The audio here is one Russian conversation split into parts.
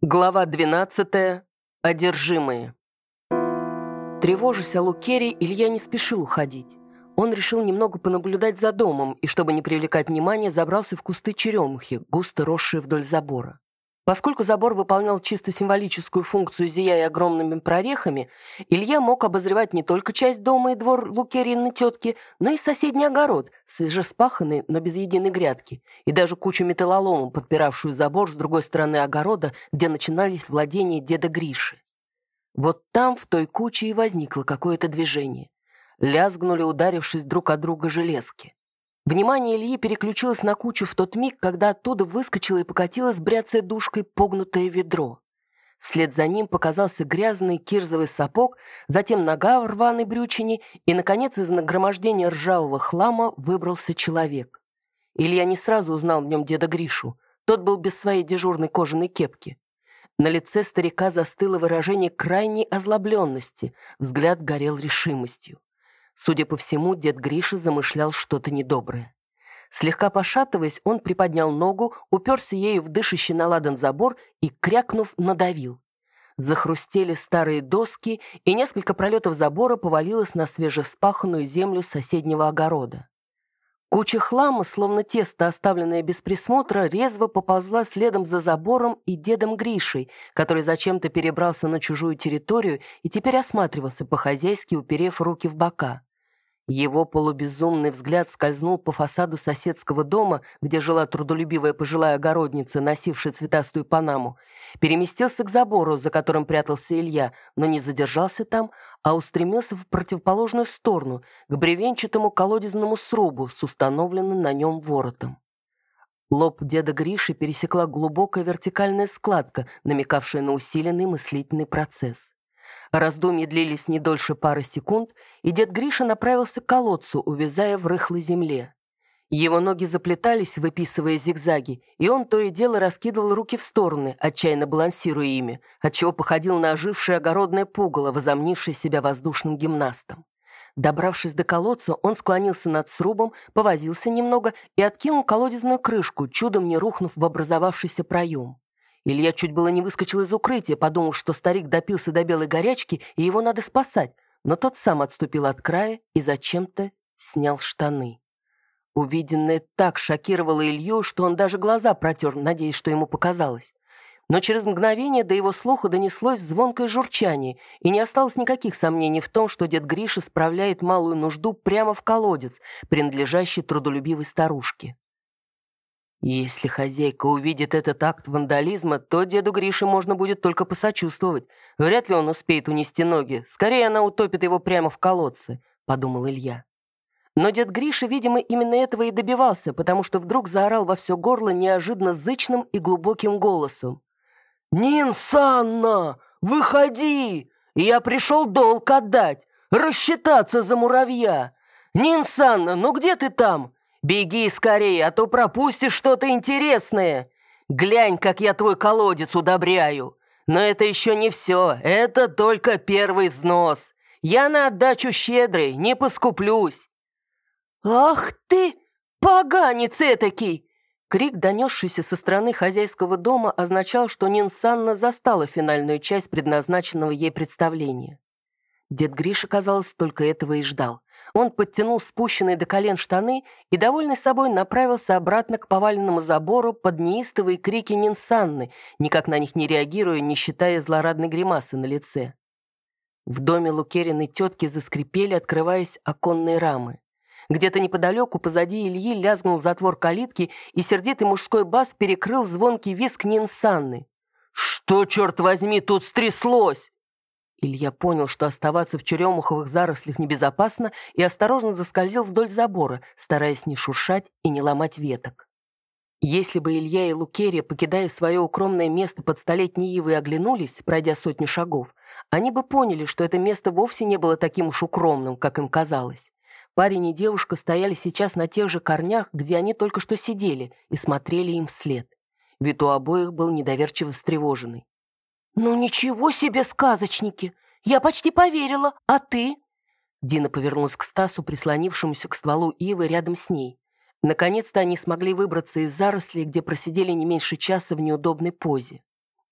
Глава 12. Одержимые. Тревожась о Лукере, Илья не спешил уходить. Он решил немного понаблюдать за домом и, чтобы не привлекать внимания, забрался в кусты черемухи, густо росшие вдоль забора. Поскольку забор выполнял чисто символическую функцию, зияя огромными прорехами, Илья мог обозревать не только часть дома и двор Лукерьиной тетки, но и соседний огород, свежеспаханный, но без единой грядки, и даже кучу металлолома, подпиравшую забор с другой стороны огорода, где начинались владения деда Гриши. Вот там, в той куче, и возникло какое-то движение. Лязгнули, ударившись друг от друга железки. Внимание Ильи переключилось на кучу в тот миг, когда оттуда выскочило и покатилось, бряцая душкой, погнутое ведро. Вслед за ним показался грязный кирзовый сапог, затем нога в рваной брючине, и, наконец, из нагромождения ржавого хлама выбрался человек. Илья не сразу узнал в нем деда Гришу. Тот был без своей дежурной кожаной кепки. На лице старика застыло выражение крайней озлобленности, взгляд горел решимостью. Судя по всему, дед Гриша замышлял что-то недоброе. Слегка пошатываясь, он приподнял ногу, уперся ею в дышащий наладан забор и, крякнув, надавил. Захрустели старые доски, и несколько пролетов забора повалилось на свежевспаханную землю соседнего огорода. Куча хлама, словно тесто, оставленное без присмотра, резво поползла следом за забором и дедом Гришей, который зачем-то перебрался на чужую территорию и теперь осматривался по-хозяйски, уперев руки в бока. Его полубезумный взгляд скользнул по фасаду соседского дома, где жила трудолюбивая пожилая огородница, носившая цветастую панаму, переместился к забору, за которым прятался Илья, но не задержался там, а устремился в противоположную сторону, к бревенчатому колодезному срубу с установленным на нем воротом. Лоб деда Гриши пересекла глубокая вертикальная складка, намекавшая на усиленный мыслительный процесс. Раздумья длились не дольше пары секунд, и дед Гриша направился к колодцу, увязая в рыхлой земле. Его ноги заплетались, выписывая зигзаги, и он то и дело раскидывал руки в стороны, отчаянно балансируя ими, отчего походил на ожившее огородное пугало, возомнившее себя воздушным гимнастом. Добравшись до колодца, он склонился над срубом, повозился немного и откинул колодезную крышку, чудом не рухнув в образовавшийся проем. Илья чуть было не выскочил из укрытия, подумав, что старик допился до белой горячки, и его надо спасать, но тот сам отступил от края и зачем-то снял штаны. Увиденное так шокировало Илью, что он даже глаза протер, надеясь, что ему показалось. Но через мгновение до его слуха донеслось звонкое журчание, и не осталось никаких сомнений в том, что дед Гриша справляет малую нужду прямо в колодец, принадлежащий трудолюбивой старушке. Если хозяйка увидит этот акт вандализма, то деду Грише можно будет только посочувствовать. Вряд ли он успеет унести ноги. Скорее, она утопит его прямо в колодце, подумал Илья. Но дед Гриша, видимо, именно этого и добивался, потому что вдруг заорал во все горло неожиданно зычным и глубоким голосом. «Нин Санна, выходи! Я пришел долг отдать, рассчитаться за муравья! Нин Санна, ну где ты там? Беги скорее, а то пропустишь что-то интересное. Глянь, как я твой колодец удобряю. Но это еще не все, это только первый взнос. Я на отдачу щедрый, не поскуплюсь». «Ах ты, поганец этакий!» Крик, донесшийся со стороны хозяйского дома, означал, что Нинсанна застала финальную часть предназначенного ей представления. Дед Гриша, казалось, только этого и ждал. Он подтянул спущенные до колен штаны и, довольный собой, направился обратно к поваленному забору под неистовые крики Нинсанны, никак на них не реагируя, не считая злорадной гримасы на лице. В доме Лукериной тетки заскрипели, открываясь оконные рамы. Где-то неподалеку, позади Ильи, лязгнул затвор калитки, и сердитый мужской бас перекрыл звонкий виск Нинсанны. «Что, черт возьми, тут стряслось?» Илья понял, что оставаться в черемуховых зарослях небезопасно, и осторожно заскользил вдоль забора, стараясь не шуршать и не ломать веток. Если бы Илья и Лукерия, покидая свое укромное место под столетней ивой, оглянулись, пройдя сотню шагов, они бы поняли, что это место вовсе не было таким уж укромным, как им казалось. Парень и девушка стояли сейчас на тех же корнях, где они только что сидели, и смотрели им вслед. Вид у обоих был недоверчиво встревоженный. «Ну ничего себе сказочники! Я почти поверила, а ты?» Дина повернулась к Стасу, прислонившемуся к стволу ивы рядом с ней. Наконец-то они смогли выбраться из зарослей, где просидели не меньше часа в неудобной позе.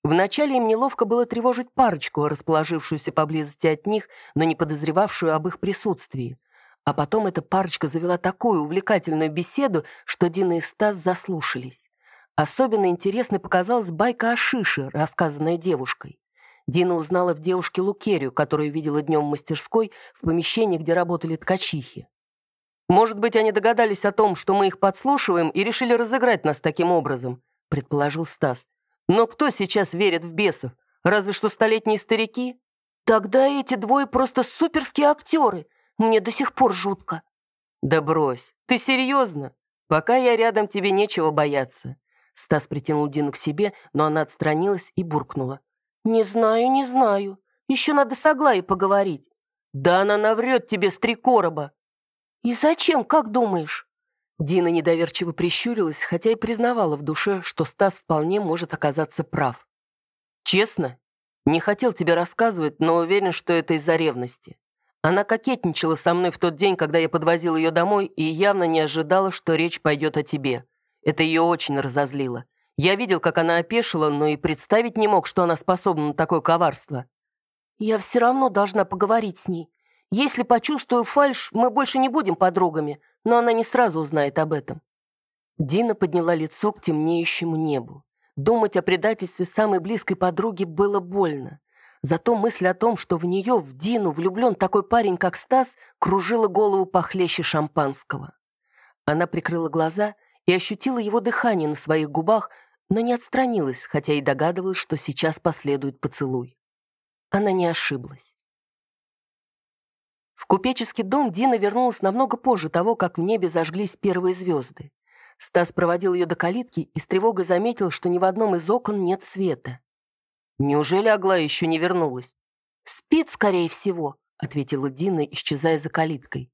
Вначале им неловко было тревожить парочку, расположившуюся поблизости от них, но не подозревавшую об их присутствии. А потом эта парочка завела такую увлекательную беседу, что Дина и Стас заслушались. Особенно интересной показалась байка о Шише, рассказанная девушкой. Дина узнала в девушке Лукерию, которую видела днем в мастерской, в помещении, где работали ткачихи. «Может быть, они догадались о том, что мы их подслушиваем, и решили разыграть нас таким образом», предположил Стас. «Но кто сейчас верит в бесов? Разве что столетние старики?» «Тогда эти двое просто суперские актеры. Мне до сих пор жутко». «Да брось, ты серьезно? Пока я рядом, тебе нечего бояться». Стас притянул Дину к себе, но она отстранилась и буркнула. «Не знаю, не знаю. Еще надо с Аглаей поговорить». «Да она наврет тебе с три короба». «И зачем, как думаешь?» Дина недоверчиво прищурилась, хотя и признавала в душе, что Стас вполне может оказаться прав. «Честно? Не хотел тебе рассказывать, но уверен, что это из-за ревности. Она кокетничала со мной в тот день, когда я подвозил ее домой, и явно не ожидала, что речь пойдет о тебе. Это ее очень разозлило. Я видел, как она опешила, но и представить не мог, что она способна на такое коварство. Я все равно должна поговорить с ней. Если почувствую фальшь, мы больше не будем подругами, но она не сразу узнает об этом. Дина подняла лицо к темнеющему небу. Думать о предательстве самой близкой подруги было больно. Зато мысль о том, что в нее, в Дину, влюблен такой парень, как Стас, кружила голову похлеще шампанского. Она прикрыла глаза и ощутила его дыхание на своих губах, но не отстранилась, хотя и догадывалась, что сейчас последует поцелуй. Она не ошиблась. В купеческий дом Дина вернулась намного позже того, как в небе зажглись первые звезды. Стас проводил ее до калитки и с тревогой заметил, что ни в одном из окон нет света. Неужели Аглая еще не вернулась? «Спит, скорее всего», — ответила Дина, исчезая за калиткой.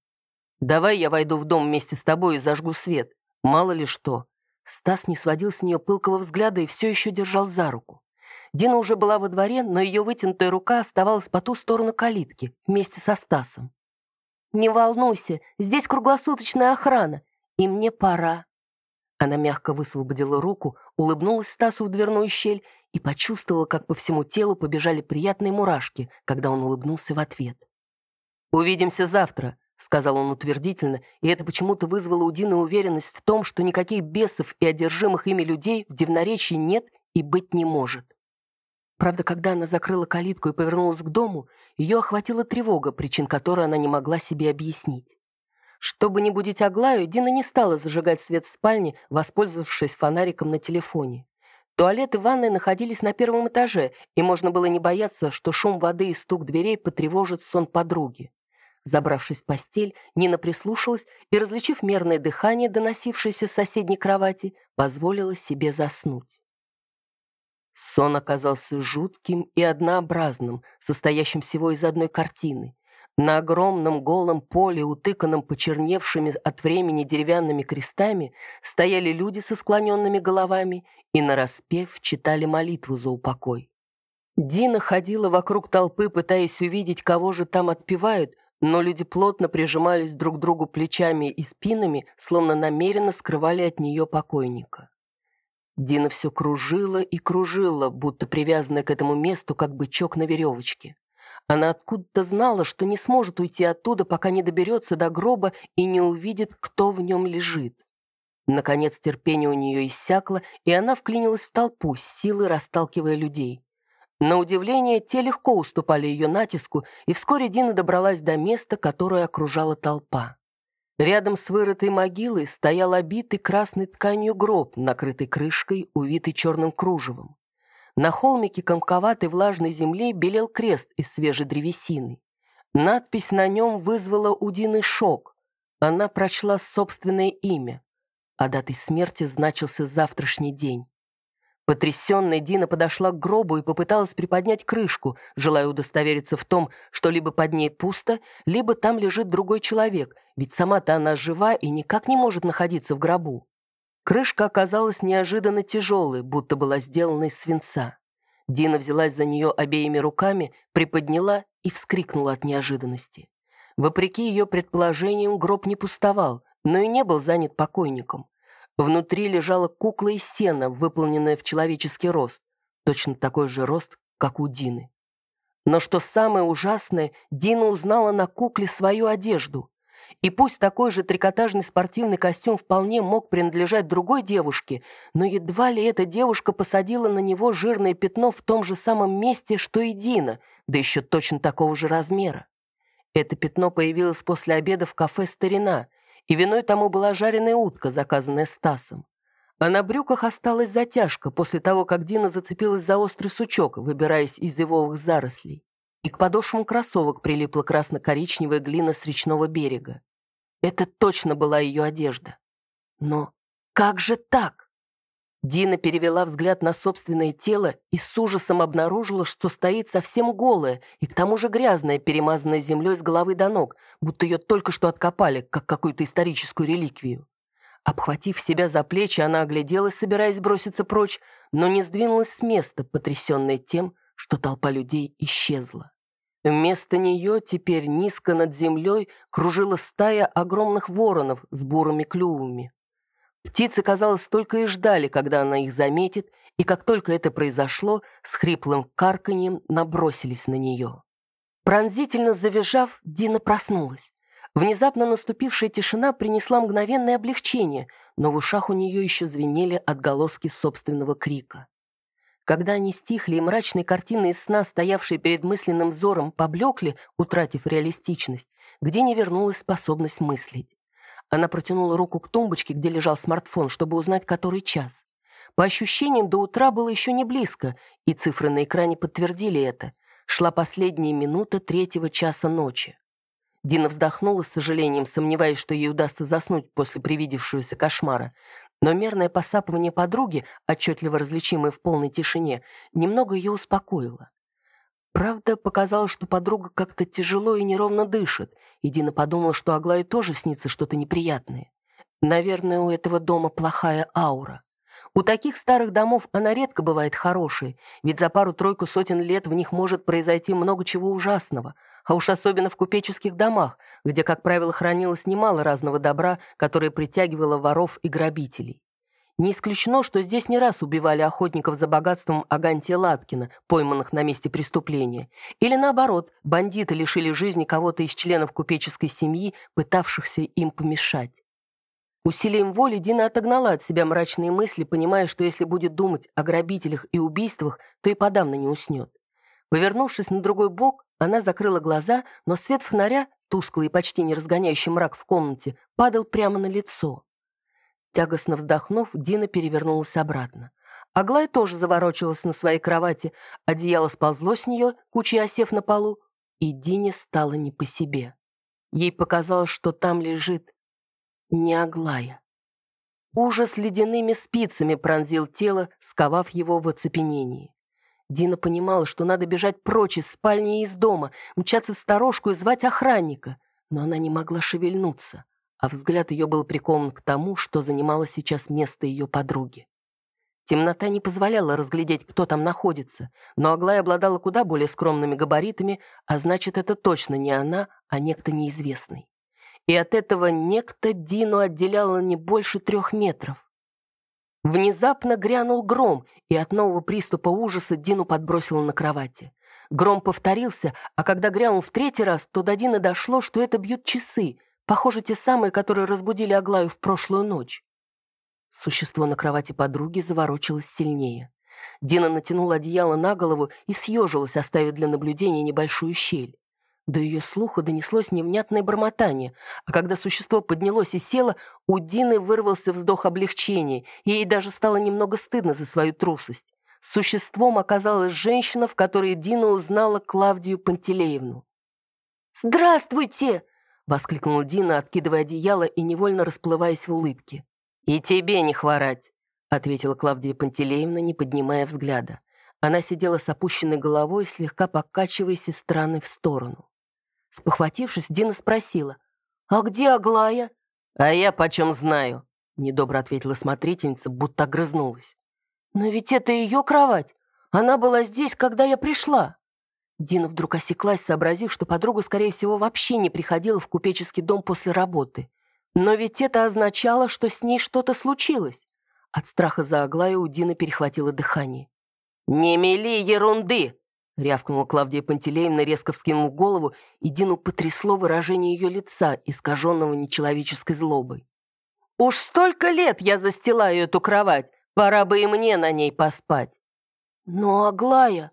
«Давай я войду в дом вместе с тобой и зажгу свет. Мало ли что». Стас не сводил с нее пылкого взгляда и все еще держал за руку. Дина уже была во дворе, но ее вытянутая рука оставалась по ту сторону калитки, вместе со Стасом. «Не волнуйся, здесь круглосуточная охрана, и мне пора». Она мягко высвободила руку, улыбнулась Стасу в дверную щель и почувствовала, как по всему телу побежали приятные мурашки, когда он улыбнулся в ответ. «Увидимся завтра», — сказал он утвердительно, и это почему-то вызвало у Дины уверенность в том, что никаких бесов и одержимых ими людей в Дивноречии нет и быть не может. Правда, когда она закрыла калитку и повернулась к дому, ее охватила тревога, причин которой она не могла себе объяснить. Чтобы не будить Аглаю, Дина не стала зажигать свет в спальне, воспользовавшись фонариком на телефоне. Туалет и ванная находились на первом этаже, и можно было не бояться, что шум воды и стук дверей потревожит сон подруги. Забравшись в постель, Нина прислушалась и, различив мерное дыхание, доносившееся с соседней кровати, позволила себе заснуть. Сон оказался жутким и однообразным, состоящим всего из одной картины. На огромном голом поле, утыканном почерневшими от времени деревянными крестами, стояли люди со склоненными головами и нараспев читали молитву за упокой. Дина ходила вокруг толпы, пытаясь увидеть, кого же там отпевают, но люди плотно прижимались друг к другу плечами и спинами, словно намеренно скрывали от нее покойника. Дина все кружила и кружила, будто привязанная к этому месту, как бычок на веревочке. Она откуда-то знала, что не сможет уйти оттуда, пока не доберется до гроба и не увидит, кто в нем лежит. Наконец терпение у нее иссякло, и она вклинилась в толпу, с силой расталкивая людей. На удивление, те легко уступали ее натиску, и вскоре Дина добралась до места, которое окружала толпа. Рядом с вырытой могилой стоял обитый красной тканью гроб, накрытый крышкой, увитый черным кружевом. На холмике комковатой влажной земли белел крест из свежей древесины. Надпись на нем вызвала у Дины шок. Она прочла собственное имя, а датой смерти значился завтрашний день. Потрясенная Дина подошла к гробу и попыталась приподнять крышку, желая удостовериться в том, что либо под ней пусто, либо там лежит другой человек, ведь сама-то она жива и никак не может находиться в гробу. Крышка оказалась неожиданно тяжелой, будто была сделана из свинца. Дина взялась за нее обеими руками, приподняла и вскрикнула от неожиданности. Вопреки ее предположениям, гроб не пустовал, но и не был занят покойником. Внутри лежала кукла из сена, выполненная в человеческий рост. точно такой же рост, как у Дины. Но что самое ужасное, Дина узнала на кукле свою одежду. И пусть такой же трикотажный спортивный костюм вполне мог принадлежать другой девушке, но едва ли эта девушка посадила на него жирное пятно в том же самом месте, что и Дина, да еще точно такого же размера. Это пятно появилось после обеда в кафе «Старина», и виной тому была жареная утка, заказанная Стасом. А на брюках осталась затяжка после того, как Дина зацепилась за острый сучок, выбираясь из ивовых зарослей. И к подошвам кроссовок прилипла красно-коричневая глина с речного берега. Это точно была ее одежда. Но как же так? Дина перевела взгляд на собственное тело и с ужасом обнаружила, что стоит совсем голая и к тому же грязная, перемазанная землей с головы до ног, будто ее только что откопали, как какую-то историческую реликвию. Обхватив себя за плечи, она огляделась, собираясь броситься прочь, но не сдвинулась с места, потрясенная тем, что толпа людей исчезла. Вместо нее теперь низко над землей кружила стая огромных воронов с бурыми клювами. Птицы, казалось, только и ждали, когда она их заметит, и как только это произошло, с хриплым карканьем набросились на нее. Пронзительно завизжав, Дина проснулась. Внезапно наступившая тишина принесла мгновенное облегчение, но в ушах у нее еще звенели отголоски собственного крика. Когда они стихли, и мрачные картины из сна, стоявшие перед мысленным взором, поблекли, утратив реалистичность, где не вернулась способность мыслить. Она протянула руку к тумбочке, где лежал смартфон, чтобы узнать, который час. По ощущениям, до утра было еще не близко, и цифры на экране подтвердили это. Шла последняя минута третьего часа ночи. Дина вздохнула с сожалением, сомневаясь, что ей удастся заснуть после привидевшегося кошмара. Но мерное посапывание подруги, отчетливо различимое в полной тишине, немного ее успокоило. Правда, показалось, что подруга как-то тяжело и неровно дышит, и Дина подумала, что Аглае тоже снится что-то неприятное. Наверное, у этого дома плохая аура. У таких старых домов она редко бывает хорошей, ведь за пару-тройку сотен лет в них может произойти много чего ужасного, а уж особенно в купеческих домах, где, как правило, хранилось немало разного добра, которое притягивало воров и грабителей. Не исключено, что здесь не раз убивали охотников за богатством Агантия Латкина, пойманных на месте преступления. Или наоборот, бандиты лишили жизни кого-то из членов купеческой семьи, пытавшихся им помешать. Усилием воли Дина отогнала от себя мрачные мысли, понимая, что если будет думать о грабителях и убийствах, то и подавно не уснет. Повернувшись на другой бок, она закрыла глаза, но свет фонаря, тусклый и почти не разгоняющий мрак в комнате, падал прямо на лицо. Тягостно вздохнув, Дина перевернулась обратно. Аглая тоже заворочилась на своей кровати, одеяло сползло с нее, кучей осев на полу, и Дине стало не по себе. Ей показалось, что там лежит не Аглая. Ужас ледяными спицами пронзил тело, сковав его в оцепенении. Дина понимала, что надо бежать прочь из спальни и из дома, мчаться в сторожку и звать охранника, но она не могла шевельнуться а взгляд ее был прикован к тому, что занимало сейчас место ее подруги. Темнота не позволяла разглядеть, кто там находится, но Аглая обладала куда более скромными габаритами, а значит, это точно не она, а некто неизвестный. И от этого некто Дину отделяло не больше трех метров. Внезапно грянул гром, и от нового приступа ужаса Дину подбросило на кровати. Гром повторился, а когда грянул в третий раз, то до Дины дошло, что это бьют часы — Похоже, те самые, которые разбудили Аглаю в прошлую ночь. Существо на кровати подруги заворочилось сильнее. Дина натянула одеяло на голову и съежилась, оставив для наблюдения небольшую щель. До ее слуха донеслось невнятное бормотание, а когда существо поднялось и село, у Дины вырвался вздох облегчения, и ей даже стало немного стыдно за свою трусость. Существом оказалась женщина, в которой Дина узнала Клавдию Пантелеевну. «Здравствуйте!» — воскликнул Дина, откидывая одеяло и невольно расплываясь в улыбке. «И тебе не хворать», — ответила Клавдия Пантелеевна, не поднимая взгляда. Она сидела с опущенной головой, слегка покачиваясь из стороны в сторону. Спохватившись, Дина спросила, «А где Аглая?» «А я почем знаю?» — недобро ответила смотрительница, будто огрызнулась. «Но ведь это ее кровать. Она была здесь, когда я пришла». Дина вдруг осеклась, сообразив, что подруга, скорее всего, вообще не приходила в купеческий дом после работы. Но ведь это означало, что с ней что-то случилось. От страха за Аглаю у Дины перехватило дыхание. «Не мели ерунды!» — рявкнула Клавдия Пантелеевна, резко вскинув голову, и Дину потрясло выражение ее лица, искаженного нечеловеческой злобой. «Уж столько лет я застилаю эту кровать, пора бы и мне на ней поспать». «Но, Аглая,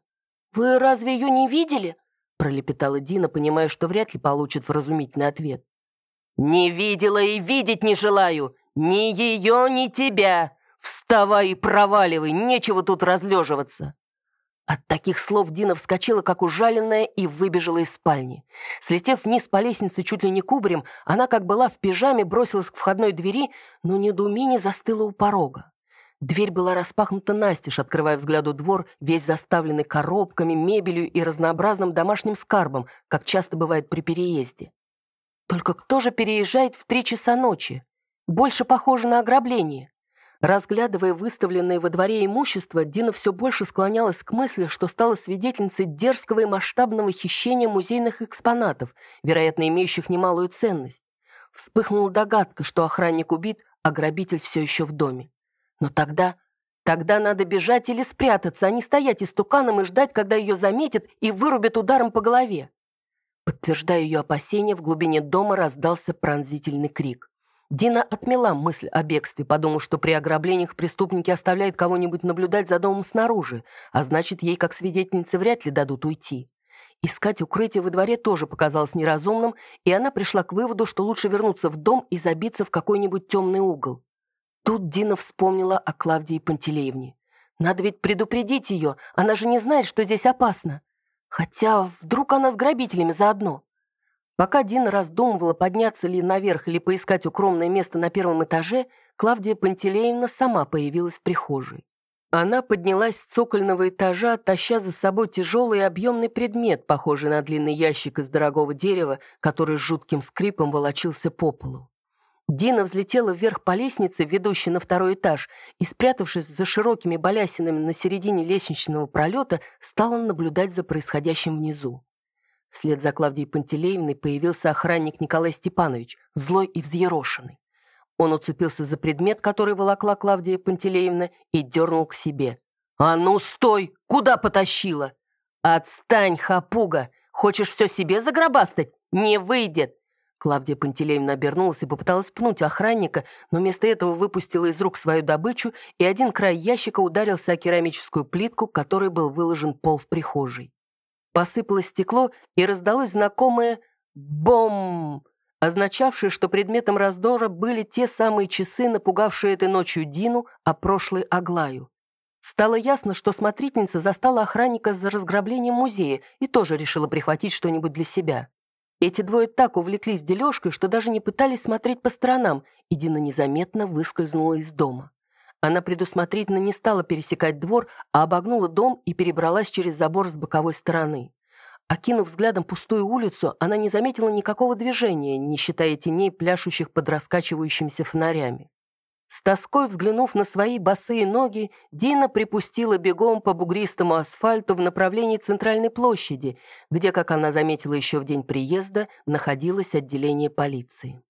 вы разве ее не видели?» пролепетала Дина, понимая, что вряд ли получит вразумительный ответ. «Не видела и видеть не желаю! Ни ее, ни тебя! Вставай и проваливай, нечего тут разлеживаться!» От таких слов Дина вскочила, как ужаленная, и выбежала из спальни. Слетев вниз по лестнице чуть ли не кубарем, она, как была в пижаме, бросилась к входной двери, но недоумение застыло у порога. Дверь была распахнута настежь, открывая взгляду двор, весь заставленный коробками, мебелью и разнообразным домашним скарбом, как часто бывает при переезде. Только кто же переезжает в три часа ночи? Больше похоже на ограбление. Разглядывая выставленное во дворе имущество, Дина все больше склонялась к мысли, что стала свидетельницей дерзкого и масштабного хищения музейных экспонатов, вероятно, имеющих немалую ценность. Вспыхнула догадка, что охранник убит, а грабитель все еще в доме. Но тогда... Тогда надо бежать или спрятаться, а не стоять истуканом и ждать, когда ее заметят и вырубят ударом по голове. Подтверждая ее опасения, в глубине дома раздался пронзительный крик. Дина отмела мысль о бегстве, подумав, что при ограблениях преступники оставляют кого-нибудь наблюдать за домом снаружи, а значит, ей как свидетельнице вряд ли дадут уйти. Искать укрытие во дворе тоже показалось неразумным, и она пришла к выводу, что лучше вернуться в дом и забиться в какой-нибудь темный угол. Тут Дина вспомнила о Клавдии Пантелеевне. Надо ведь предупредить ее, она же не знает, что здесь опасно. Хотя вдруг она с грабителями заодно. Пока Дина раздумывала, подняться ли наверх или поискать укромное место на первом этаже, Клавдия Пантелеевна сама появилась в прихожей. Она поднялась с цокольного этажа, таща за собой тяжелый и объемный предмет, похожий на длинный ящик из дорогого дерева, который с жутким скрипом волочился по полу. Дина взлетела вверх по лестнице, ведущей на второй этаж, и, спрятавшись за широкими балясинами на середине лестничного пролета, стала наблюдать за происходящим внизу. Вслед за Клавдией Пантелеевной появился охранник Николай Степанович, злой и взъерошенный. Он уцепился за предмет, который волокла Клавдия Пантелеевна, и дернул к себе. «А ну, стой! Куда потащила?» «Отстань, хапуга! Хочешь все себе загробастать? Не выйдет!» Клавдия Пантелеевна обернулась и попыталась пнуть охранника, но вместо этого выпустила из рук свою добычу, и один край ящика ударился о керамическую плитку, которой был выложен пол в прихожей. Посыпалось стекло, и раздалось знакомое «бом», означавшее, что предметом раздора были те самые часы, напугавшие этой ночью Дину, а прошлой Аглаю. Стало ясно, что смотрительница застала охранника за разграблением музея и тоже решила прихватить что-нибудь для себя. Эти двое так увлеклись дележкой, что даже не пытались смотреть по сторонам, и Дина незаметно выскользнула из дома. Она предусмотрительно не стала пересекать двор, а обогнула дом и перебралась через забор с боковой стороны. Окинув взглядом пустую улицу, она не заметила никакого движения, не считая теней, пляшущих под раскачивающимися фонарями. С тоской взглянув на свои босые ноги, Дина припустила бегом по бугристому асфальту в направлении центральной площади, где, как она заметила еще в день приезда, находилось отделение полиции.